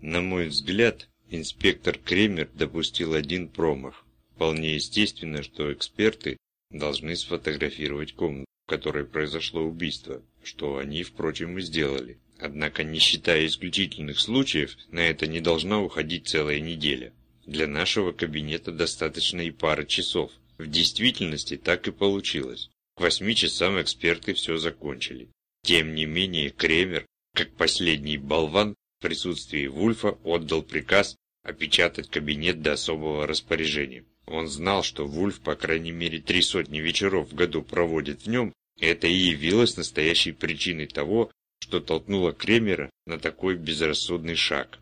На мой взгляд, инспектор Кремер допустил один промах. Вполне естественно, что эксперты должны сфотографировать комнату, в которой произошло убийство, что они, впрочем, и сделали. Однако, не считая исключительных случаев, на это не должна уходить целая неделя. Для нашего кабинета достаточно и пары часов. В действительности так и получилось. К восьми часам эксперты все закончили. Тем не менее, Кремер, как последний болван, в присутствии Вульфа отдал приказ опечатать кабинет до особого распоряжения. Он знал, что Вульф по крайней мере три сотни вечеров в году проводит в нем, и это и явилось настоящей причиной того, что толкнуло Кремера на такой безрассудный шаг.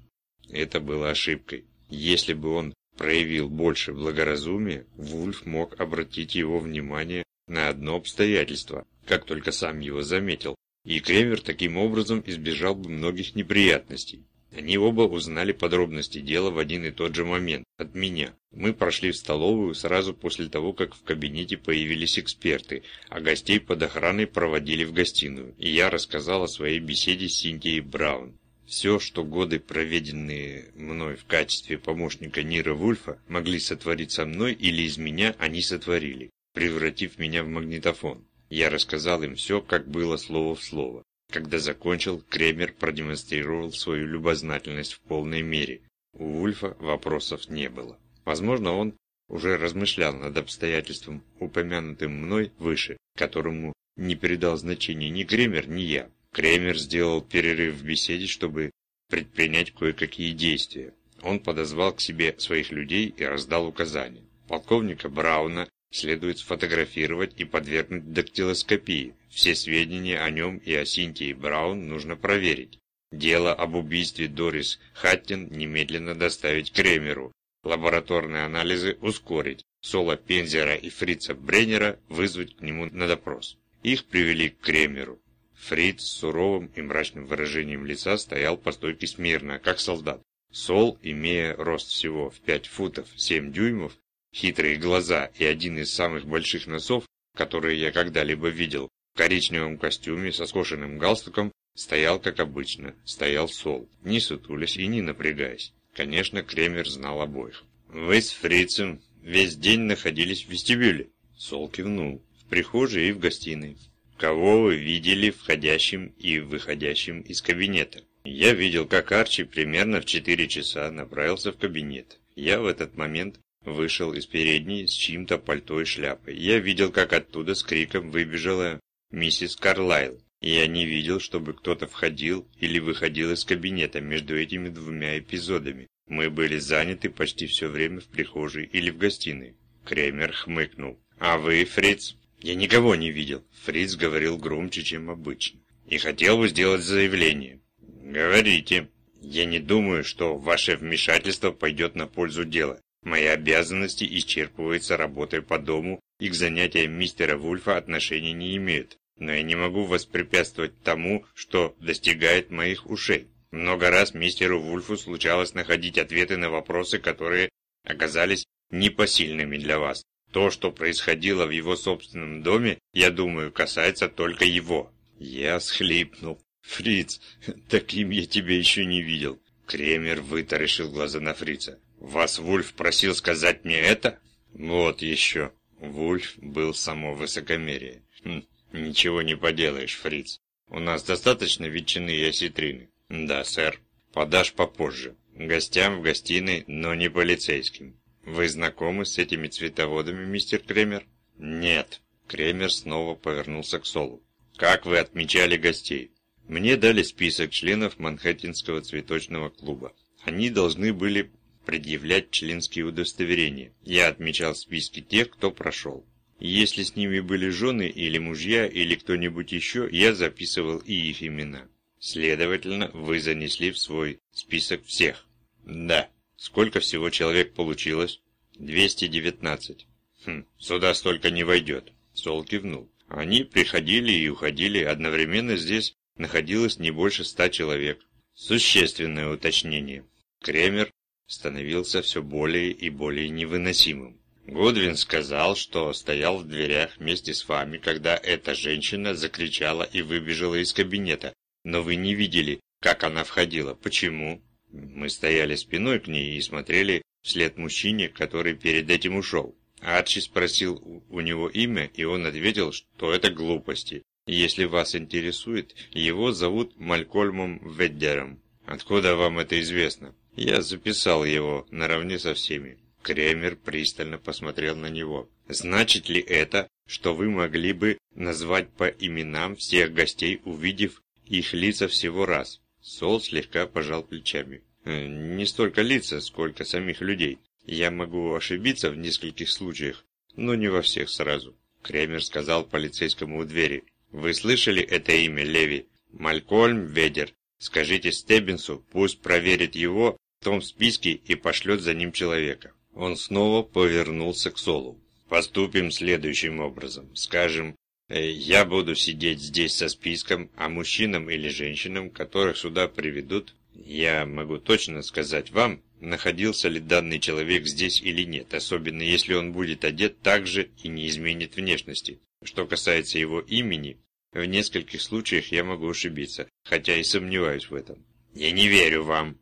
Это было ошибкой. Если бы он проявил больше благоразумия, Вульф мог обратить его внимание на одно обстоятельство, как только сам его заметил, и Кремер таким образом избежал бы многих неприятностей. Они оба узнали подробности дела в один и тот же момент, от меня. Мы прошли в столовую сразу после того, как в кабинете появились эксперты, а гостей под охраной проводили в гостиную, и я рассказал о своей беседе с Синтией Браун. Все, что годы, проведенные мной в качестве помощника Нира Вульфа, могли сотворить со мной или из меня, они сотворили, превратив меня в магнитофон. Я рассказал им все, как было слово в слово. Когда закончил, Кремер продемонстрировал свою любознательность в полной мере. У Вульфа вопросов не было. Возможно, он уже размышлял над обстоятельством, упомянутым мной выше, которому не передал значения ни Кремер, ни я. Кремер сделал перерыв в беседе, чтобы предпринять кое-какие действия. Он подозвал к себе своих людей и раздал указания. Полковника Брауна следует сфотографировать и подвергнуть дактилоскопии. Все сведения о нем и о Синтии Браун нужно проверить. Дело об убийстве Дорис Хаттин немедленно доставить Кремеру. Лабораторные анализы ускорить. Соло Пензера и Фрица Бреннера вызвать к нему на допрос. Их привели к Кремеру. Фриц с суровым и мрачным выражением лица стоял по стойке смирно, как солдат. Сол, имея рост всего в 5 футов 7 дюймов, хитрые глаза и один из самых больших носов, которые я когда-либо видел, в коричневом костюме со скошенным галстуком, стоял как обычно, стоял Сол, не сутулясь и не напрягаясь. Конечно, Кремер знал обоих. «Вы с фрицем весь день находились в вестибюле?» Сол кивнул. «В прихожей и в гостиной». «Кого вы видели входящим и выходящим из кабинета?» «Я видел, как Арчи примерно в 4 часа направился в кабинет. Я в этот момент вышел из передней с чьим-то пальто и шляпой. Я видел, как оттуда с криком выбежала миссис Карлайл. Я не видел, чтобы кто-то входил или выходил из кабинета между этими двумя эпизодами. Мы были заняты почти все время в прихожей или в гостиной. Кремер хмыкнул. «А вы, Фриц?» «Я никого не видел». Фриц говорил громче, чем обычно. «И хотел бы сделать заявление». «Говорите». «Я не думаю, что ваше вмешательство пойдет на пользу дела. Мои обязанности исчерпываются работой по дому и к занятиям мистера Вульфа отношения не имеют. Но я не могу воспрепятствовать тому, что достигает моих ушей. Много раз мистеру Вульфу случалось находить ответы на вопросы, которые оказались непосильными для вас. То, что происходило в его собственном доме, я думаю, касается только его. Я схлипнул. Фриц, таким я тебя еще не видел. Кремер вытаращил глаза на Фрица. «Вас Вульф просил сказать мне это?» «Вот еще». Вульф был само высокомерие. Хм, «Ничего не поделаешь, Фриц. У нас достаточно ветчины и осетрины?» «Да, сэр. Подашь попозже. Гостям в гостиной, но не полицейским. Вы знакомы с этими цветоводами, мистер Кремер?» «Нет». Кремер снова повернулся к Солу. «Как вы отмечали гостей?» «Мне дали список членов Манхэттенского цветочного клуба. Они должны были предъявлять членские удостоверения. Я отмечал списки тех, кто прошел. Если с ними были жены или мужья или кто-нибудь еще, я записывал и их имена. Следовательно, вы занесли в свой список всех. Да. Сколько всего человек получилось? 219. Хм, сюда столько не войдет. Сол кивнул. Они приходили и уходили, одновременно здесь находилось не больше ста человек. Существенное уточнение. Кремер становился все более и более невыносимым. Годвин сказал, что стоял в дверях вместе с вами, когда эта женщина закричала и выбежала из кабинета, но вы не видели, как она входила. Почему? Мы стояли спиной к ней и смотрели вслед мужчине, который перед этим ушел. Арчи спросил у него имя, и он ответил, что это глупости. Если вас интересует, его зовут Малькольмом Веддером. Откуда вам это известно? Я записал его наравне со всеми. Кремер пристально посмотрел на него. Значит ли это, что вы могли бы назвать по именам всех гостей, увидев их лица всего раз? Сол слегка пожал плечами. «Э, не столько лица, сколько самих людей. Я могу ошибиться в нескольких случаях, но не во всех сразу. Кремер сказал полицейскому у двери. Вы слышали это имя, Леви? Малькольм Ведер. Скажите Стеббинсу, пусть проверит его том списке и пошлет за ним человека. Он снова повернулся к Солу. Поступим следующим образом. Скажем, э, я буду сидеть здесь со списком, а мужчинам или женщинам, которых сюда приведут, я могу точно сказать вам, находился ли данный человек здесь или нет, особенно если он будет одет так же и не изменит внешности. Что касается его имени, в нескольких случаях я могу ошибиться, хотя и сомневаюсь в этом. Я не верю вам.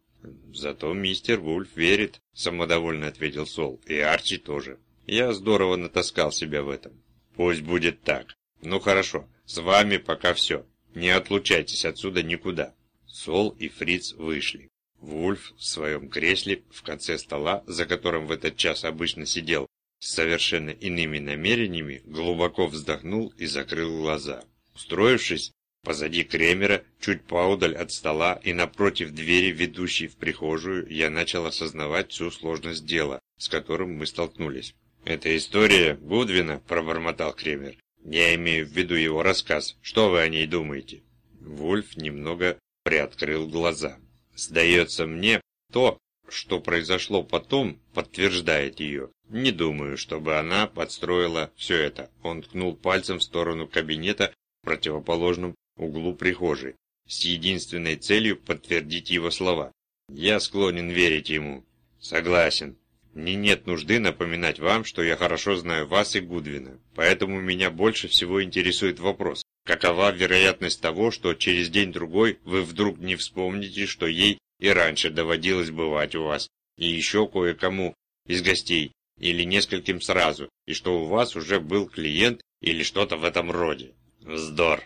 Зато мистер Вульф верит, самодовольно ответил Сол, и Арчи тоже. Я здорово натаскал себя в этом. Пусть будет так. Ну хорошо, с вами пока все. Не отлучайтесь отсюда никуда. Сол и Фриц вышли. Вульф в своем кресле в конце стола, за которым в этот час обычно сидел, с совершенно иными намерениями, глубоко вздохнул и закрыл глаза. Устроившись позади Кремера, чуть поодаль от стола и напротив двери, ведущей в прихожую, я начал осознавать всю сложность дела, с которым мы столкнулись. «Это история Гудвина», – пробормотал Кремер. «Я имею в виду его рассказ. Что вы о ней думаете?» Вульф немного приоткрыл глаза. Сдается мне, то, что произошло потом, подтверждает ее. Не думаю, чтобы она подстроила все это. Он ткнул пальцем в сторону кабинета противоположном углу прихожей, с единственной целью подтвердить его слова. Я склонен верить ему. Согласен. Мне нет нужды напоминать вам, что я хорошо знаю вас и Гудвина, поэтому меня больше всего интересует вопрос, Какова вероятность того, что через день-другой вы вдруг не вспомните, что ей и раньше доводилось бывать у вас, и еще кое-кому из гостей, или нескольким сразу, и что у вас уже был клиент или что-то в этом роде? Вздор,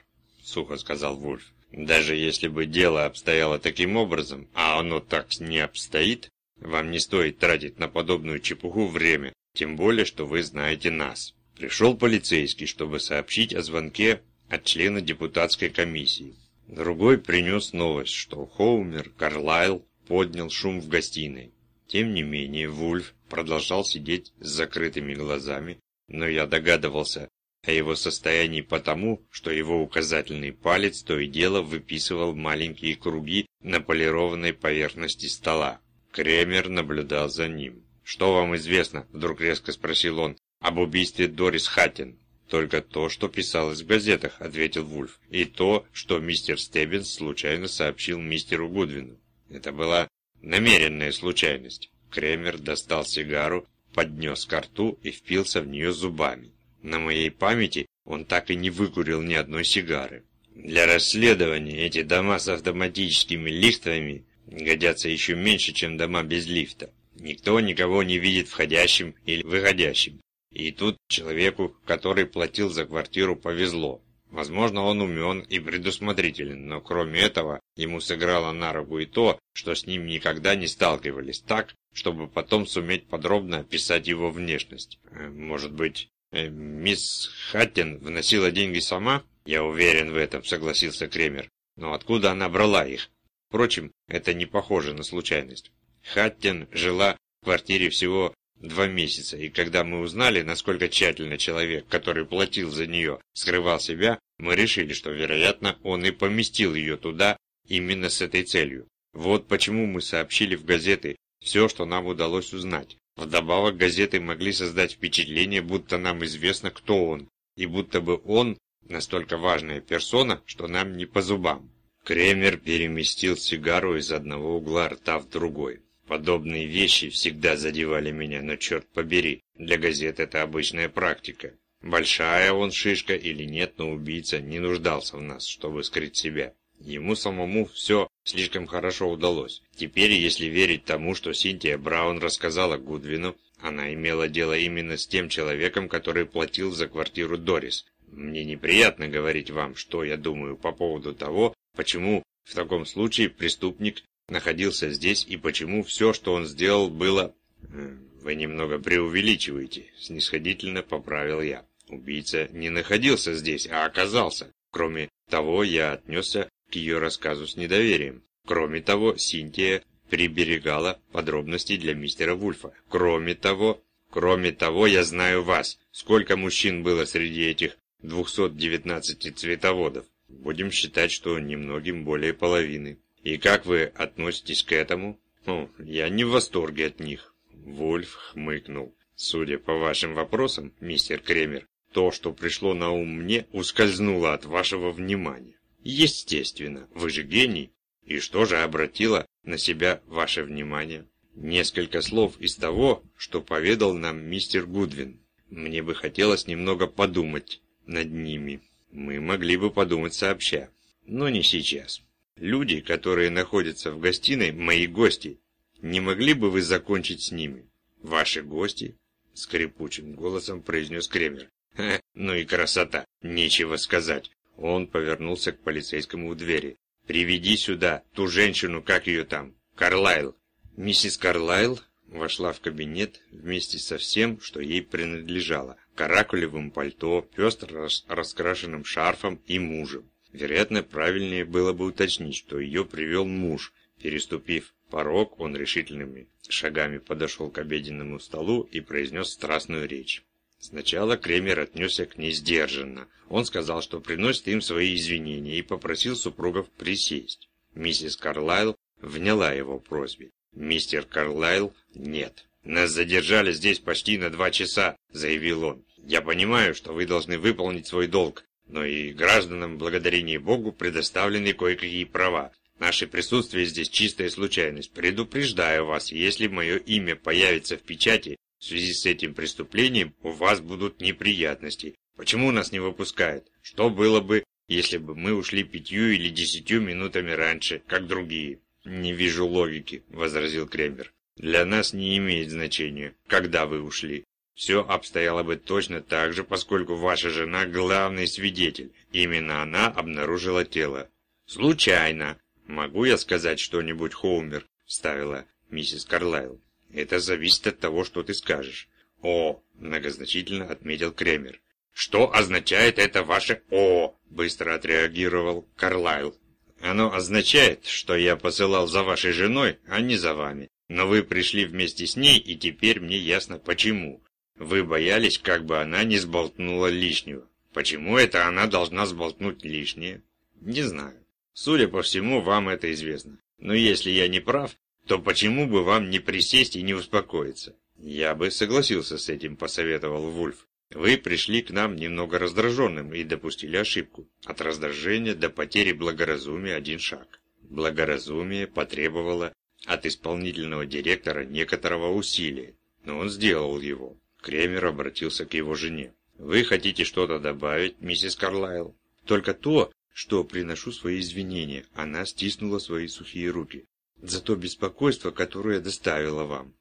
сухо сказал Вульф. Даже если бы дело обстояло таким образом, а оно так не обстоит, вам не стоит тратить на подобную чепуху время, тем более, что вы знаете нас. Пришел полицейский, чтобы сообщить о звонке от члена депутатской комиссии. Другой принес новость, что Хоумер Карлайл поднял шум в гостиной. Тем не менее, Вульф продолжал сидеть с закрытыми глазами, но я догадывался о его состоянии потому, что его указательный палец то и дело выписывал маленькие круги на полированной поверхности стола. Кремер наблюдал за ним. «Что вам известно?» – вдруг резко спросил он. «Об убийстве Дорис Хаттин». «Только то, что писалось в газетах», — ответил Вульф, «и то, что мистер Стеббинс случайно сообщил мистеру Гудвину. Это была намеренная случайность». Кремер достал сигару, поднес ко рту и впился в нее зубами. На моей памяти он так и не выкурил ни одной сигары. Для расследования эти дома с автоматическими лифтами годятся еще меньше, чем дома без лифта. Никто никого не видит входящим или выходящим. И тут человеку, который платил за квартиру, повезло. Возможно, он умен и предусмотрителен, но кроме этого, ему сыграло на руку и то, что с ним никогда не сталкивались так, чтобы потом суметь подробно описать его внешность. Э, может быть, э, мисс Хаттин вносила деньги сама? Я уверен в этом, согласился Кремер. Но откуда она брала их? Впрочем, это не похоже на случайность. Хаттин жила в квартире всего два месяца, и когда мы узнали, насколько тщательно человек, который платил за нее, скрывал себя, мы решили, что, вероятно, он и поместил ее туда именно с этой целью. Вот почему мы сообщили в газеты все, что нам удалось узнать. Вдобавок газеты могли создать впечатление, будто нам известно, кто он, и будто бы он настолько важная персона, что нам не по зубам. Кремер переместил сигару из одного угла рта в другой. Подобные вещи всегда задевали меня, но черт побери, для газет это обычная практика. Большая он шишка или нет, но убийца не нуждался в нас, чтобы скрыть себя. Ему самому все слишком хорошо удалось. Теперь, если верить тому, что Синтия Браун рассказала Гудвину, она имела дело именно с тем человеком, который платил за квартиру Дорис. Мне неприятно говорить вам, что я думаю по поводу того, почему в таком случае преступник находился здесь и почему все, что он сделал, было... Э, вы немного преувеличиваете, снисходительно поправил я. Убийца не находился здесь, а оказался. Кроме того, я отнесся к ее рассказу с недоверием. Кроме того, Синтия приберегала подробности для мистера Вульфа. Кроме того, кроме того, я знаю вас. Сколько мужчин было среди этих 219 цветоводов? Будем считать, что немногим более половины. И как вы относитесь к этому? О, я не в восторге от них. Вульф хмыкнул. Судя по вашим вопросам, мистер Кремер, то, что пришло на ум мне, ускользнуло от вашего внимания. Естественно, вы же гений. И что же обратило на себя ваше внимание? Несколько слов из того, что поведал нам мистер Гудвин. Мне бы хотелось немного подумать над ними. Мы могли бы подумать сообща. Но не сейчас. Люди, которые находятся в гостиной, мои гости. Не могли бы вы закончить с ними? Ваши гости? Скрипучим голосом произнес Кремер. Ха, ну и красота, нечего сказать. Он повернулся к полицейскому у двери. «Приведи сюда ту женщину, как ее там, Карлайл». Миссис Карлайл вошла в кабинет вместе со всем, что ей принадлежало. Каракулевым пальто, пестро раскрашенным шарфом и мужем. Вероятно, правильнее было бы уточнить, что ее привел муж. Переступив порог, он решительными шагами подошел к обеденному столу и произнес страстную речь. Сначала Кремер отнесся к ней сдержанно. Он сказал, что приносит им свои извинения и попросил супругов присесть. Миссис Карлайл вняла его просьбе. Мистер Карлайл – нет. «Нас задержали здесь почти на два часа», – заявил он. «Я понимаю, что вы должны выполнить свой долг, но и гражданам, благодарение Богу, предоставлены кое-какие права. Наше присутствие здесь чистая случайность. Предупреждаю вас, если мое имя появится в печати, в связи с этим преступлением у вас будут неприятности. Почему нас не выпускают? Что было бы, если бы мы ушли пятью или десятью минутами раньше, как другие? Не вижу логики, возразил Кремер. Для нас не имеет значения, когда вы ушли. Все обстояло бы точно так же, поскольку ваша жена главный свидетель. Именно она обнаружила тело. Случайно. Могу я сказать что-нибудь, Хоумер? Вставила миссис Карлайл. Это зависит от того, что ты скажешь. О, многозначительно отметил Кремер. Что означает это ваше «о»? Быстро отреагировал Карлайл. Оно означает, что я посылал за вашей женой, а не за вами. Но вы пришли вместе с ней, и теперь мне ясно почему. Вы боялись, как бы она не сболтнула лишнего. Почему это она должна сболтнуть лишнее? Не знаю. Судя по всему, вам это известно. Но если я не прав, то почему бы вам не присесть и не успокоиться? Я бы согласился с этим, посоветовал Вульф. Вы пришли к нам немного раздраженным и допустили ошибку. От раздражения до потери благоразумия один шаг. Благоразумие потребовало от исполнительного директора некоторого усилия, но он сделал его. Кремер обратился к его жене. «Вы хотите что-то добавить, миссис Карлайл?» «Только то, что приношу свои извинения». Она стиснула свои сухие руки за то беспокойство, которое доставила вам.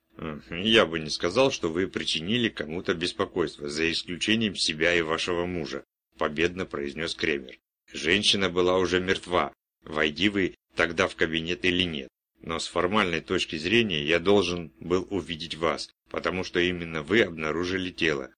Я бы не сказал, что вы причинили кому-то беспокойство, за исключением себя и вашего мужа, победно произнес Кремер. Женщина была уже мертва. Войди вы тогда в кабинет или нет. Но с формальной точки зрения я должен был увидеть вас, потому что именно вы обнаружили тело.